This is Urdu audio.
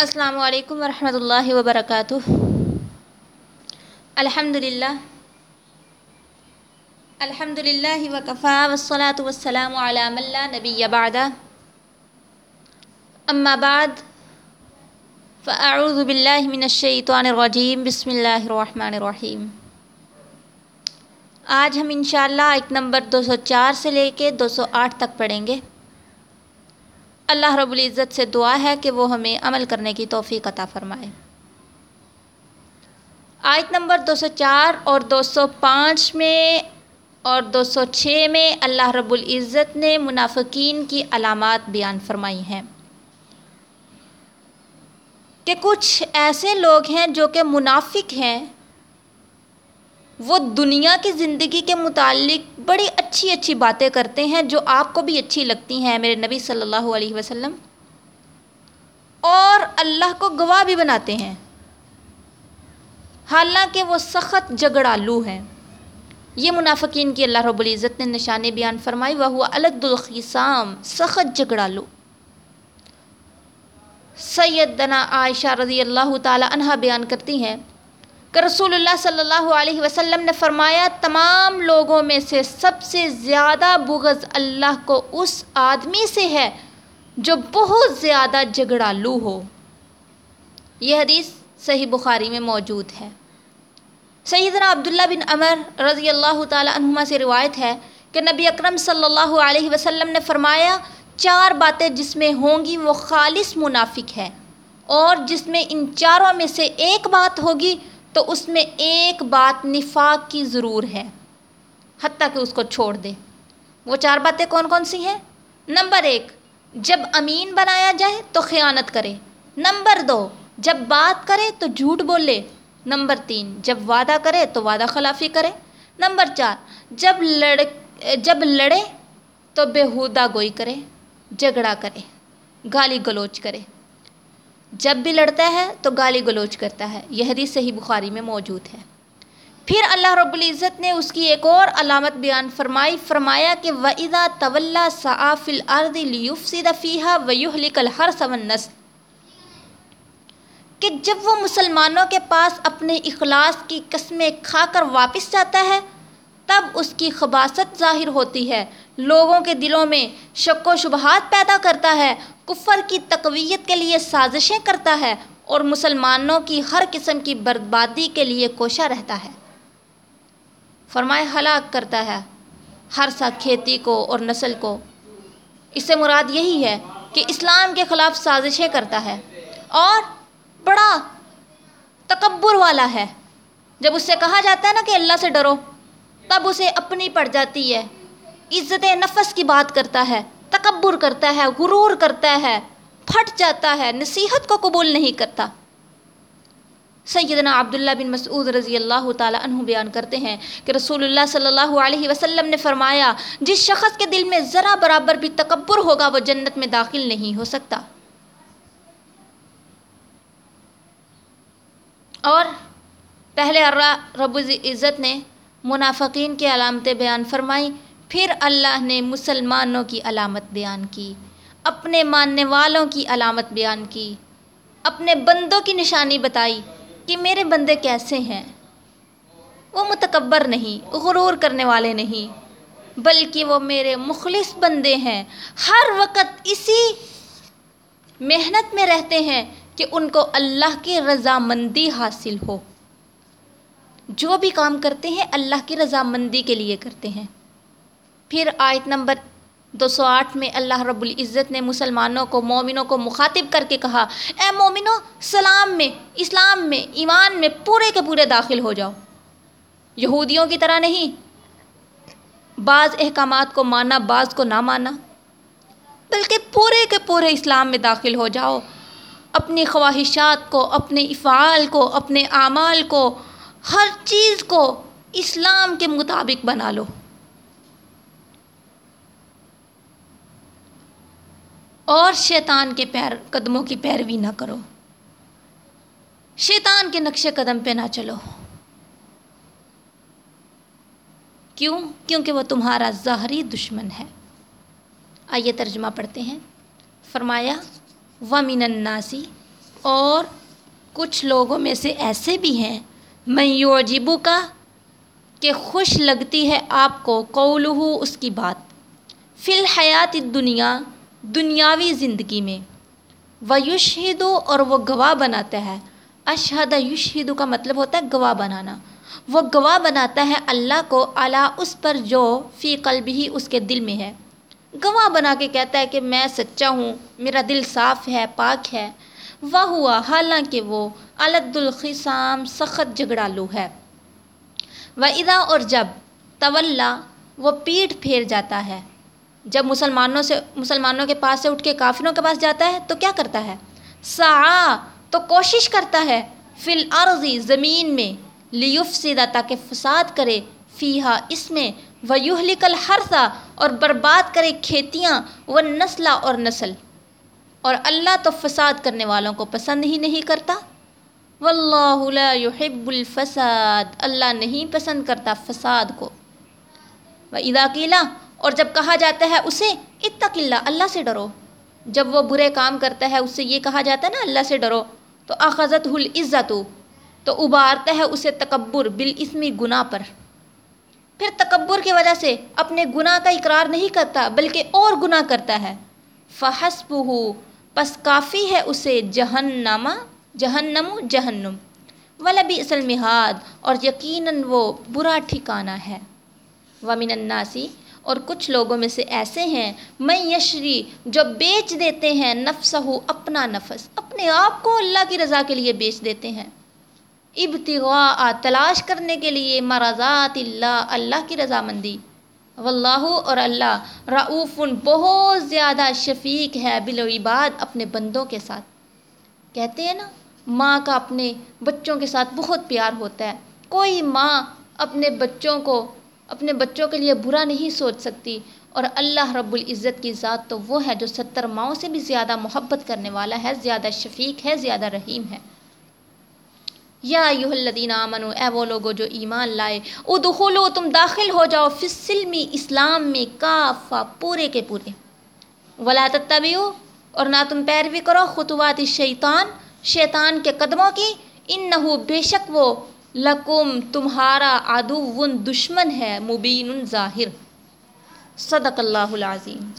السلام علیکم ورحمۃ اللہ وبرکاتہ۔ الحمد للہ الحمد للہ وکفا والصلاة والسلام علی من لا نبی بعد۔ اما بعد، فاعوذ باللہ من الشیطان الرجیم۔ بسم اللہ الرحمن الرحیم۔ آج ہم انشاءاللہ ایک نمبر دو سو چار سے لے کے دو سو آٹھ تک پڑھیں گے۔ اللہ رب العزت سے دعا ہے کہ وہ ہمیں عمل کرنے کی توفیق عطا فرمائے۔ آیت نمبر دو سو چار اور دو سو پانچ میں اور دو سو چھ میں اللہ رب العزت نے منافقین کی علامات بیان فرمائی ہیں۔ کہ کچھ ایسے لوگ ہیں جو کہ منافق ہیں وہ دنیا کی زندگی کے متعلق بڑی اچھی اچھی باتیں کرتے ہیں جو آپ کو بھی اچھی لگتی ہیں، میرے نبی صلی اللہ علیہ وسلم۔ اور اللہ کو گواہ بھی بناتے ہیں۔ حالانکہ وہ سخت جگڑالو ہیں۔ یہ منافقین کی اللہ رب العزت نے نشان بیان فرمائی وہ ہوا الگ الخیسام سخت جگڑالو سیدنا عائشہ رضی اللہ تعالی عنہ بیان کرتی ہیں کہ رسول اللہ صلی اللہ علیہ وسلم نے فرمایا، تمام لوگوں میں سے سب سے زیادہ بغض اللہ کو اس آدمی سے ہے جو بہت زیادہ جھگڑالو ہو۔ یہ حدیث صحیح بخاری میں موجود ہے۔ سیدنا عبداللہ بن عمر رضی اللہ تعالی عنہما سے روایت ہے کہ نبی اکرم صلی اللہ علیہ وسلم نے فرمایا، چار باتیں جس میں ہوں گی وہ خالص منافق ہے اور جس میں ان چاروں میں سے ایک بات ہوگی تو اس میں ایک بات نفاق کی ضرور ہے، حتیٰ کہ اس کو چھوڑ دے۔ وہ چار باتیں کون کون سی ہیں؟ نمبر ایک، جب امین بنایا جائے تو خیانت کرے۔ نمبر دو، جب بات کرے تو جھوٹ بولے۔ نمبر تین، جب وعدہ کرے تو وعدہ خلافی کرے۔ نمبر چار، جب لڑ، جب لڑے تو بےحودہ گوئی کرے، جھگڑا کرے، گالی گلوچ کرے۔ جب بھی لڑتا ہے تو گالی گلوچ کرتا ہے۔ یہ حدیث صحیح بخاری میں موجود ہے۔ پھر اللہ رب العزت نے اس کی ایک اور علامت بیان فرمائی، فرمایا کہ وَإِذَا تَوَلَّا سَعَى فِي الْأَرْضِ لِيُفْسِدَ فِيهَا وَيُهْلِكَ الْحَرْثَ وَالنَّسْلَ۔ کہ جب وہ مسلمانوں کے پاس اپنے اخلاص کی قسمیں کھا کر واپس جاتا ہے، تب اس کی خباصت ظاہر ہوتی ہے۔ لوگوں کے دلوں میں شک و شبہات پیدا کرتا ہے، کفر کی تقویت کے لیے سازشیں کرتا ہے اور مسلمانوں کی ہر قسم کی بربادی کے لیے کوشاں رہتا ہے۔ فرمائے ہلاک کرتا ہے ہر سا کھیتی کو اور نسل کو۔ اس سے مراد یہی ہے کہ اسلام کے خلاف سازشیں کرتا ہے اور بڑا تکبر والا ہے۔ جب اس سے کہا جاتا ہے نا کہ اللہ سے ڈرو، تب اسے اپنی پڑ جاتی ہے۔ عزت نفس کی بات کرتا ہے، تکبر کرتا ہے، غرور کرتا ہے، پھٹ جاتا ہے، نصیحت کو قبول نہیں کرتا۔ سیدنا عبداللہ بن مسعود رضی اللہ تعالی عنہ بیان کرتے ہیں کہ رسول اللہ صلی اللہ علیہ وسلم نے فرمایا، جس شخص کے دل میں ذرا برابر بھی تکبر ہوگا، وہ جنت میں داخل نہیں ہو سکتا۔ اور پہلے رب العزت نے منافقین کی علامتیں بیان فرمائی پھر اللہ نے مسلمانوں کی علامت بیان کی، اپنے ماننے والوں کی علامت بیان کی، اپنے بندوں کی نشانی بتائی کہ میرے بندے کیسے ہیں۔ وہ متکبر نہیں، غرور کرنے والے نہیں، بلکہ وہ میرے مخلص بندے ہیں۔ ہر وقت اسی محنت میں رہتے ہیں کہ ان کو اللہ کی رضامندی حاصل ہو۔ جو بھی کام کرتے ہیں، اللہ کی رضامندی کے لیے کرتے ہیں۔ پھر آیت نمبر دو سو آٹھ میں اللہ رب العزت نے مسلمانوں کو، مومنوں کو مخاطب کر کے کہا، اے مومنوں سلام میں، اسلام میں، ایمان میں پورے کے پورے داخل ہو جاؤ۔ یہودیوں کی طرح نہیں، بعض احکامات کو مانا بعض کو نہ مانا بلکہ پورے کے پورے اسلام میں داخل ہو جاؤ۔ اپنی خواہشات کو، اپنے افعال کو، اپنے اعمال کو، ہر چیز کو اسلام کے مطابق بنا لو۔ اور شیطان کے پیر قدموں کی پیروی نہ کرو۔ شیطان کے نقش قدم پہ نہ چلو۔ کیوں؟ کیونکہ وہ تمہارا ظاہری دشمن ہے۔ آئیے ترجمہ پڑھتے ہیں۔ فرمایا و من الناسی اور کچھ لوگوں میں سے ایسے بھی ہیں میں یعجبو کا کہ خوش لگتی ہے آپ کو قولہ اس کی بات۔ فی الحیات دنیا دنیاوی زندگی میں۔ و یشہدو اور وہ گواہ بناتا ہے۔ اشہد یشہدو کا مطلب ہوتا ہے گواہ بنانا۔ وہ گواہ بناتا ہے اللہ کو اعلیٰ اس پر جو فی قلب ہی اس کے دل میں ہے۔ گواہ بنا کے کہتا ہے کہ میں سچا ہوں، میرا دل صاف ہے، پاک ہے۔ وہ ہوا، حالانکہ وہ الد الخصام سخت جھگڑالو ہے۔ و ادا اور جب طلّہ وہ پیٹھ پھیر جاتا ہے۔ جب مسلمانوں سے مسلمانوں کے پاس سے اٹھ کے کافروں کے پاس جاتا ہے، تو کیا کرتا ہے؟ سا تو کوشش کرتا ہے فی الارضی زمین میں لیف سیدھا تاکہ فساد کرے فیحا اس میں و یہلک الحرثہ اور برباد کرے کھیتیاں و نسلہ اور نسل۔ اور اللہ تو فساد کرنے والوں کو پسند ہی نہیں کرتا۔ واللہ لا يحب الفساد۔ اللہ نہیں پسند کرتا فساد کو۔ و اذا قیلا اور جب کہا جاتا ہے اسے، اتق اللہ اللہ سے ڈرو۔ جب وہ برے کام کرتا ہے اس سے یہ کہا جاتا ہے نا، اللہ سے ڈرو۔ تو اخذت العزت تو ابارتا ہے اسے تکبر بالاسمی گناہ پر۔ پھر تکبر کی وجہ سے اپنے گناہ کا اقرار نہیں کرتا، بلکہ اور گناہ کرتا ہے۔ فحسب ہو پس کافی ہے اسے جہنما جہنم جہنم۔ ولبی اصل مہاد اور یقیناً وہ برا ٹھکانہ ہے۔ ومن الناسی اور کچھ لوگوں میں سے ایسے ہیں میں یشری، جو بیچ دیتے ہیں نفس اپنا نفس، اپنے آپ کو اللہ کی رضا کے لیے بیچ دیتے ہیں۔ ابتغاء، تلاش کرنے کے لیے، مرضات اللہ اللہ کی رضامندی۔ واللہ اور اللہ رعوف، بہت زیادہ شفیق ہے بالعباد اپنے بندوں کے ساتھ۔ کہتے ہیں نا، ماں کا اپنے بچوں کے ساتھ بہت پیار ہوتا ہے۔ کوئی ماں اپنے بچوں کو اپنے بچوں کے لیے برا نہیں سوچ سکتی۔ اور اللہ رب العزت کی ذات تو وہ ہے جو ستر ماؤں سے بھی زیادہ محبت کرنے والا ہے، زیادہ شفیق ہے، زیادہ رحیم ہے۔ یا ایوہ الذین آمنو اے وہ لوگو جو ایمان لائے ادخلو تم داخل ہو جاؤ فی السلمی اسلام میں کافا پورے کے پورے۔ ولا تتبعو اور نہ تم پیروی کرو خطوات شیطان شیطان کے قدموں کی۔ انہو بے شک وہ لکم تمہارا عدو دشمن ہے مبین ظاہر۔ صدق اللہ العظیم۔